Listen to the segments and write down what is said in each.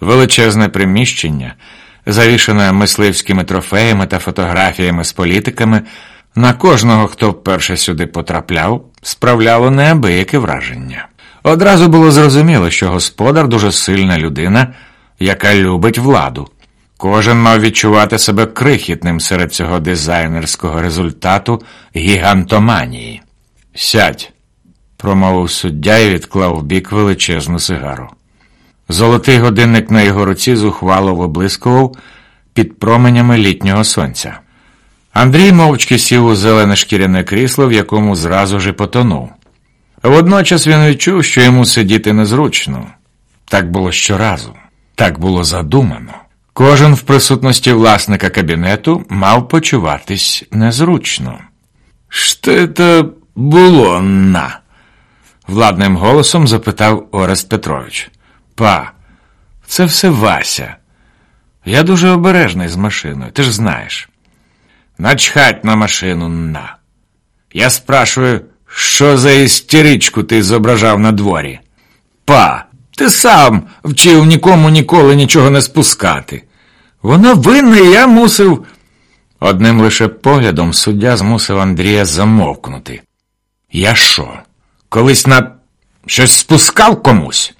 величезне приміщення, завішане мисливськими трофеями та фотографіями з політиками, на кожного, хто вперше сюди потрапляв, справляло неабияке враження. Одразу було зрозуміло, що господар дуже сильна людина, яка любить владу. Кожен мав відчувати себе крихітним серед цього дизайнерського результату гігантоманії. Сядь, промовив суддя і відклав в бік величезну сигару. Золотий годинник на його руці зухвало виблискував під променями літнього сонця. Андрій мовчки сів у зелене шкіряне крісло, в якому зразу ж потонув. Водночас він відчув, що йому сидіти незручно. Так було щоразу, так було задумано. Кожен в присутності власника кабінету мав почуватись незручно. «Що це було на? владним голосом запитав Орест Петрович. Па, це все Вася. Я дуже обережний з машиною, ти ж знаєш. Начхать на машину на. Я спрашиваю, що за істеричку ти зображав на дворі? Па, ти сам вчив нікому ніколи нічого не спускати. Вона винна, і я мусив. Одним лише поглядом суддя змусив Андрія замовкнути. Я що? Колись на щось спускав комусь?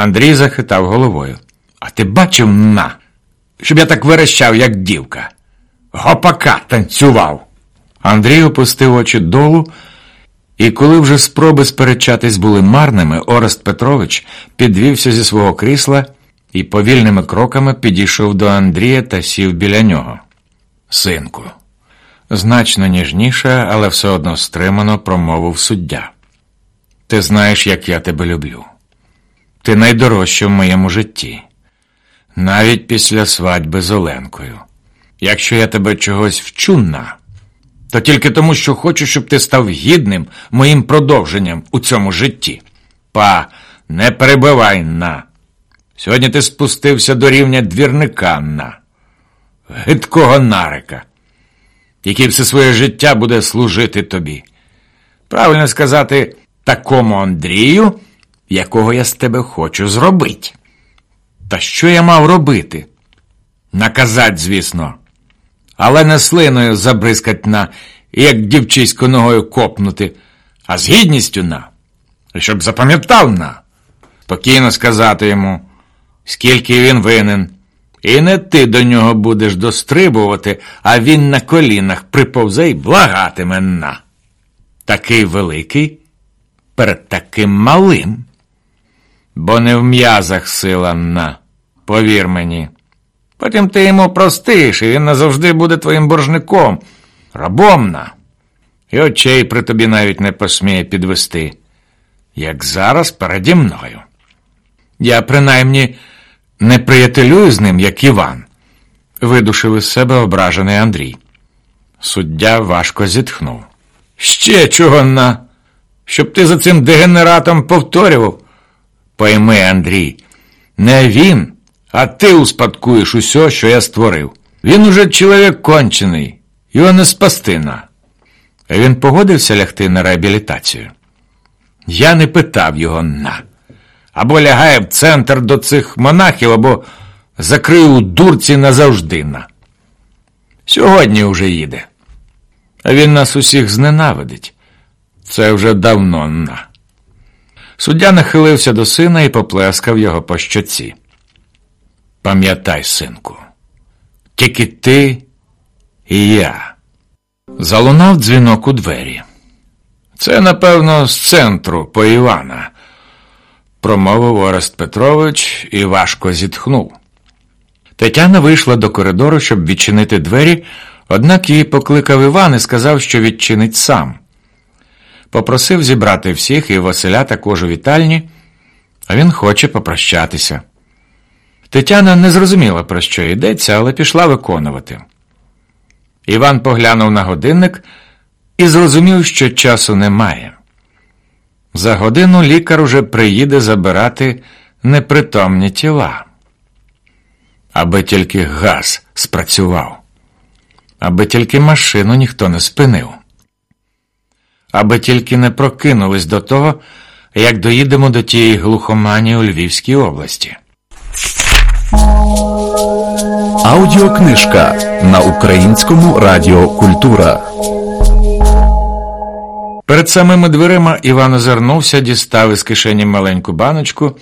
Андрій захитав головою. А ти бачив на, щоб я так верещав, як дівка. Гопака танцював. Андрій опустив очі долу, і коли вже спроби сперечатись були марними, Орест Петрович підвівся зі свого крісла і повільними кроками підійшов до Андрія та сів біля нього. Синку, значно ніжніше, але все одно стримано промовив суддя. Ти знаєш, як я тебе люблю. Ти найдорожча в моєму житті, навіть після свадьби з Оленкою. Якщо я тебе чогось вчу на, то тільки тому, що хочу, щоб ти став гідним моїм продовженням у цьому житті. Па, не перебивай на. Сьогодні ти спустився до рівня двірника на, гидкого нарика, який все своє життя буде служити тобі. Правильно сказати, такому Андрію, якого я з тебе хочу зробити. Та що я мав робити? Наказать, звісно, але не слиною забризкать на, як дівчисько ногою копнути, а з гідністю на, щоб запам'ятав на, спокійно сказати йому скільки він винен. І не ти до нього будеш дострибувати, а він на колінах приповзе й благатиме на. Такий великий перед таким малим. Бо не в м'язах сила на, повір мені. Потім ти йому простиш, і він назавжди буде твоїм боржником, рабом на. І очей при тобі навіть не посміє підвести, як зараз переді мною. Я принаймні не приятелюю з ним, як Іван, видушив із себе ображений Андрій. Суддя важко зітхнув. Ще чого на, щоб ти за цим дегенератом повторював. Пойми, Андрій, не він, а ти успадкуєш усе, що я створив. Він уже чоловік кончений, його не спасти на. Він погодився лягти на реабілітацію. Я не питав його на або лягає в центр до цих монахів, або закриє у дурці назавжди на. Сьогодні вже їде. А він нас усіх зненавидить. Це вже давно на. Суддя нахилився до сина і поплескав його по щоці. Пам'ятай, синку, тільки ти і я. Залунав дзвінок у двері. Це, напевно, з центру по Івана промовив Орест Петрович і важко зітхнув. Тетяна вийшла до коридору, щоб відчинити двері, однак її покликав Іван і сказав, що відчинить сам. Попросив зібрати всіх і Василя також у вітальні, а він хоче попрощатися. Тетяна не зрозуміла, про що йдеться, але пішла виконувати. Іван поглянув на годинник і зрозумів, що часу немає. За годину лікар уже приїде забирати непритомні тіла. Аби тільки газ спрацював, аби тільки машину ніхто не спинив, аби тільки не прокинулись до того, як доїдемо до тієї глухомані у Львівській області. Аудіокнижка на українському радіо Культура. Перед самими дверима Іван озирнувся, дістав із кишені маленьку баночку